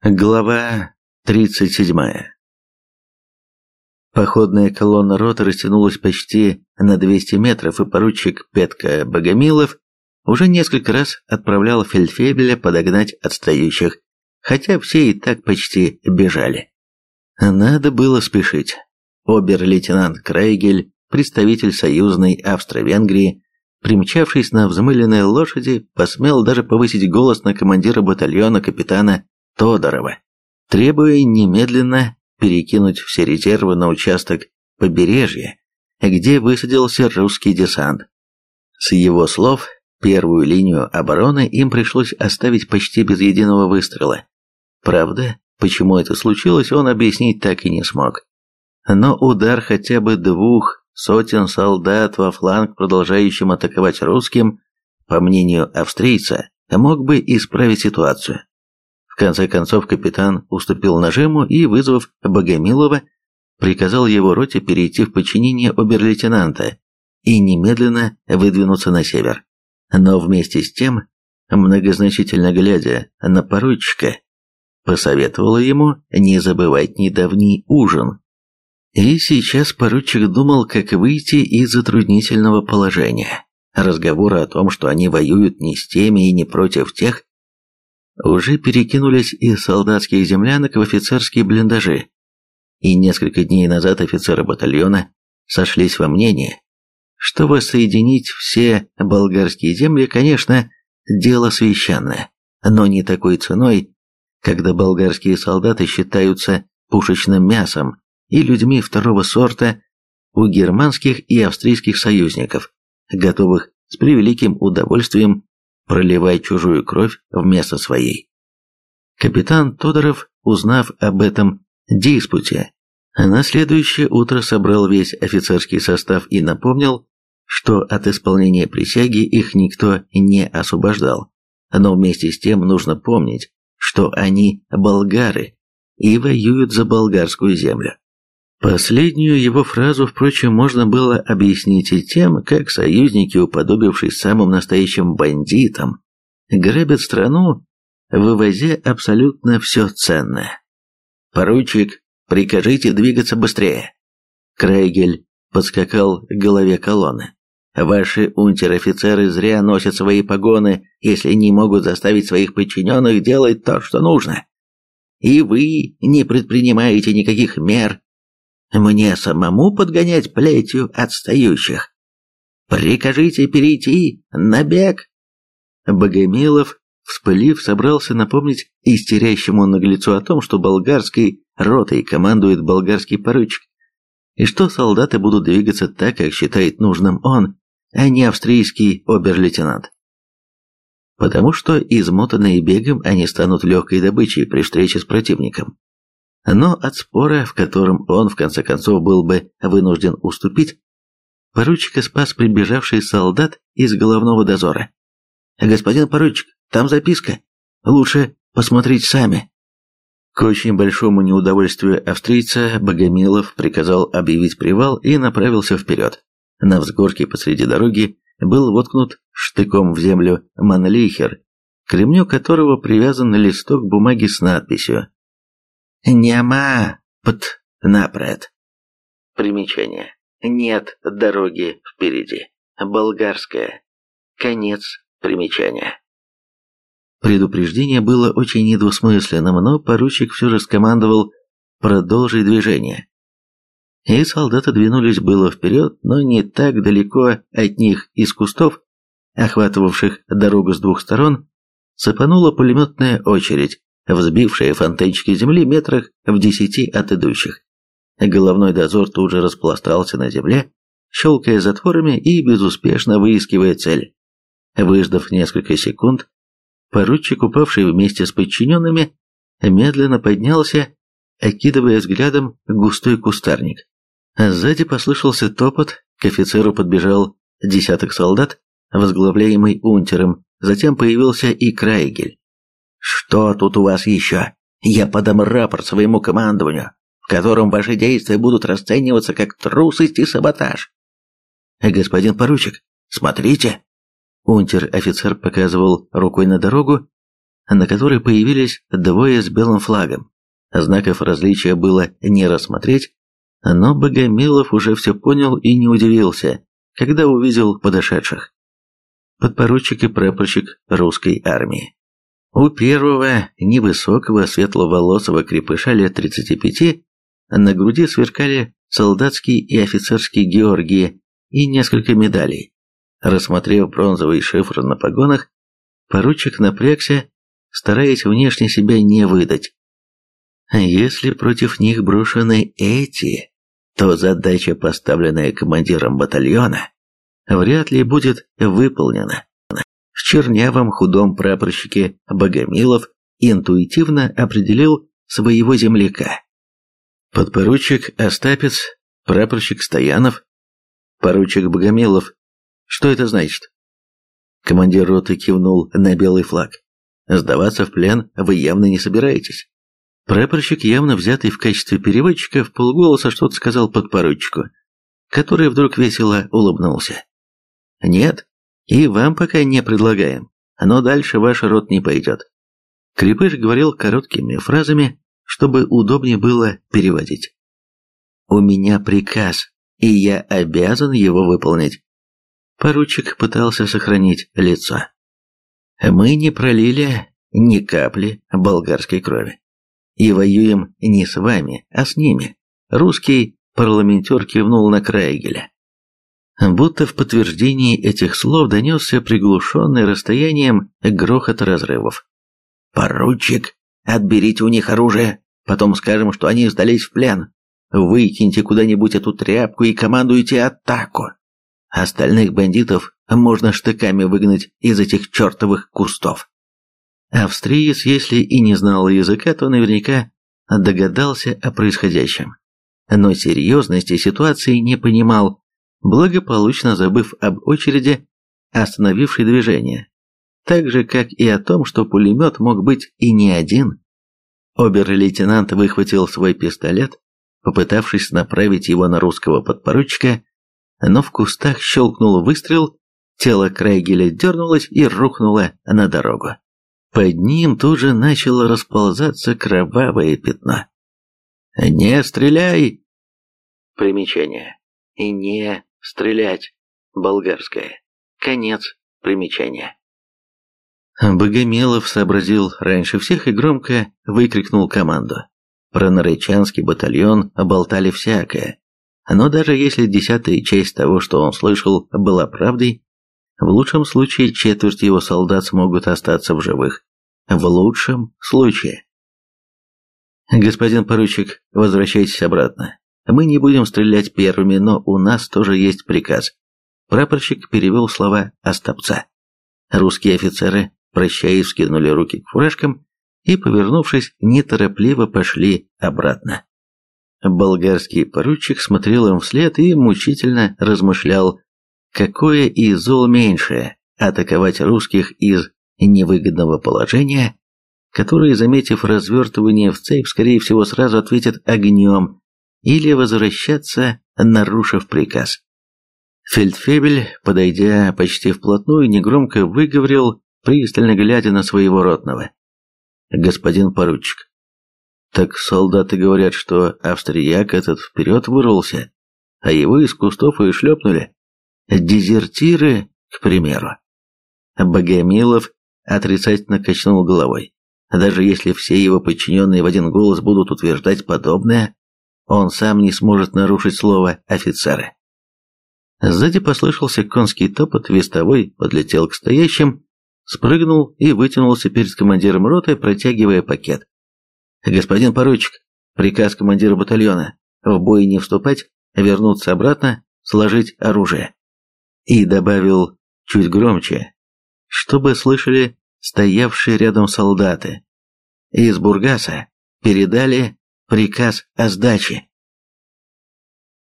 Глава 37. Походная колонна роты растянулась почти на 200 метров, и поручик Петка Богомилов уже несколько раз отправлял фельдфебеля подогнать отстающих, хотя все и так почти бежали. Надо было спешить. Обер-лейтенант Крейгель, представитель союзной Австро-Венгрии, примчавшись на взмыленной лошади, посмел даже повысить голос на командира батальона капитана Тодорова, требуя немедленно перекинуть все резервы на участок побережья, где высадился русский десант. С его слов, первую линию обороны им пришлось оставить почти без единого выстрела. Правда, почему это случилось, он объяснить так и не смог. Но удар хотя бы двух сотен солдат во фланг, продолжающим атаковать русским, по мнению австрийца, мог бы исправить ситуацию конце концов капитан уступил нажиму и, вызвав Богомилова, приказал его роте перейти в подчинение обер-лейтенанта и немедленно выдвинуться на север. Но вместе с тем, многозначительно глядя на поручика, посоветовала ему не забывать недавний ужин. И сейчас поручик думал, как выйти из затруднительного положения. Разговоры о том, что они воюют не с теми и не против тех, уже перекинулись из солдатских землянок в офицерские блиндажи, и несколько дней назад офицеры батальона сошлись во мнении, что воссоединить все болгарские земли, конечно, дело священное, но не такой ценой, когда болгарские солдаты считаются пушечным мясом и людьми второго сорта у германских и австрийских союзников, готовых с превеликим удовольствием проливай чужую кровь вместо своей. Капитан Тодоров, узнав об этом диспуте, на следующее утро собрал весь офицерский состав и напомнил, что от исполнения присяги их никто не освобождал. Но вместе с тем нужно помнить, что они болгары и воюют за болгарскую землю. Последнюю его фразу, впрочем, можно было объяснить и тем, как союзники, уподобившись самым настоящим бандитам, грабят страну, вывозя абсолютно все ценное. «Поручик, прикажите двигаться быстрее!» Крейгель подскакал к голове колонны. «Ваши унтер-офицеры зря носят свои погоны, если не могут заставить своих подчиненных делать то, что нужно. И вы не предпринимаете никаких мер мне самому подгонять плетью отстающих? Прикажите перейти на бег. Богомилов, вспылив, собрался напомнить истерящему наглецу о том, что болгарской ротой командует болгарский поручик, и что солдаты будут двигаться так, как считает нужным он, а не австрийский обер-лейтенант. Потому что, измотанные бегом, они станут легкой добычей при встрече с противником. Но от спора, в котором он в конце концов был бы вынужден уступить, поручика спас прибежавший солдат из головного дозора. «Господин поручик, там записка. Лучше посмотреть сами». К очень большому неудовольствию австрийца Богомилов приказал объявить привал и направился вперед. На взгорке посреди дороги был воткнут штыком в землю манлихер, к ремню которого привязан листок бумаги с надписью Нема пт напред. Примечание. Нет дороги впереди. Болгарская. Конец примечания. Предупреждение было очень недвусмысленным, но поручик все же скомандовал «продолжить движение». И солдаты двинулись было вперед, но не так далеко от них из кустов, охватывавших дорогу с двух сторон, цепанула пулеметная очередь, взбившая фонтанчики земли метрах в десяти от идущих. Головной дозор тут же распластался на земле, щелкая затворами и безуспешно выискивая цель. Выждав несколько секунд, поручик, упавший вместе с подчиненными, медленно поднялся, окидывая взглядом густой кустарник. Сзади послышался топот, к офицеру подбежал десяток солдат, возглавляемый унтером, затем появился и Крайгель. Что тут у вас еще? Я подам рапорт своему командованию, в котором ваши действия будут расцениваться как трусость и саботаж. Господин поручик, смотрите. Унтер-офицер показывал рукой на дорогу, на которой появились двое с белым флагом. Знаков различия было не рассмотреть, но Богомилов уже все понял и не удивился, когда увидел подошедших. Подпоручик и прапорщик русской армии. У первого невысокого светловолосого крепыша лет 35 на груди сверкали солдатские и офицерские георгии и несколько медалей. Рассмотрев бронзовый шифр на погонах, поручик напрягся, стараясь внешне себя не выдать. Если против них брошены эти, то задача, поставленная командиром батальона, вряд ли будет выполнена. В чернявом худом прапорщике Богомилов интуитивно определил своего земляка. Подпоручик Остапец, прапорщик Стоянов, поручик Богомилов. Что это значит? Командир роты кивнул на белый флаг. Сдаваться в плен вы явно не собираетесь. Прапорщик, явно взятый в качестве переводчика, в полголоса что-то сказал подпоручику, который вдруг весело улыбнулся. «Нет, и вам пока не предлагаем, но дальше ваш рот не пойдет». Крепыш говорил короткими фразами, чтобы удобнее было переводить. «У меня приказ, и я обязан его выполнить». Поручик пытался сохранить лицо. «Мы не пролили ни капли болгарской крови. И воюем не с вами, а с ними». Русский парламентер кивнул на Крайгеля. Будто в подтверждении этих слов донесся приглушенный расстоянием грохот разрывов. «Поручик, Отберите у них оружие, потом скажем, что они сдались в плен. Выкиньте куда-нибудь эту тряпку и командуйте атаку. Остальных бандитов можно штыками выгнать из этих чертовых кустов. Австриец, если и не знал языка, то наверняка догадался о происходящем. Но серьезности ситуации не понимал, благополучно забыв об очереди, остановившей движение так же, как и о том, что пулемет мог быть и не один. Обер-лейтенант выхватил свой пистолет, попытавшись направить его на русского подпоручика, но в кустах щелкнул выстрел, тело Крайгеля дернулось и рухнуло на дорогу. Под ним тут же начало расползаться кровавое пятно. «Не стреляй!» Примечание. И не стрелять. Болгарское. Конец примечания. Богомелов сообразил раньше всех и громко выкрикнул команду. Про Нарычанский батальон болтали всякое. Но даже если десятая часть того, что он слышал, была правдой, в лучшем случае четверть его солдат смогут остаться в живых. В лучшем случае. «Господин поручик, возвращайтесь обратно. Мы не будем стрелять первыми, но у нас тоже есть приказ». Прапорщик перевел слова Остапца. Русские офицеры прощаясь, скинули руки к фуражкам и, повернувшись, неторопливо пошли обратно. Болгарский поручик смотрел им вслед и мучительно размышлял, какое из зол меньшее – атаковать русских из невыгодного положения, которые, заметив развертывание в цепь, скорее всего сразу ответят огнем, или возвращаться, нарушив приказ. Фельдфебель, подойдя почти вплотную, негромко выговорил пристально глядя на своего ротного. «Господин поручик, так солдаты говорят, что австрияк этот вперед вырвался, а его из кустов и шлепнули. Дезертиры, к примеру». Богомилов отрицательно качнул головой. Даже если все его подчиненные в один голос будут утверждать подобное, он сам не сможет нарушить слово офицера. Сзади послышался конский топот, вестовой подлетел к стоящим, спрыгнул и вытянулся перед командиром роты, протягивая пакет. «Господин поручик, приказ командира батальона, в бой не вступать, вернуться обратно, сложить оружие». И добавил чуть громче, чтобы слышали стоявшие рядом солдаты. Из Бургаса передали приказ о сдаче.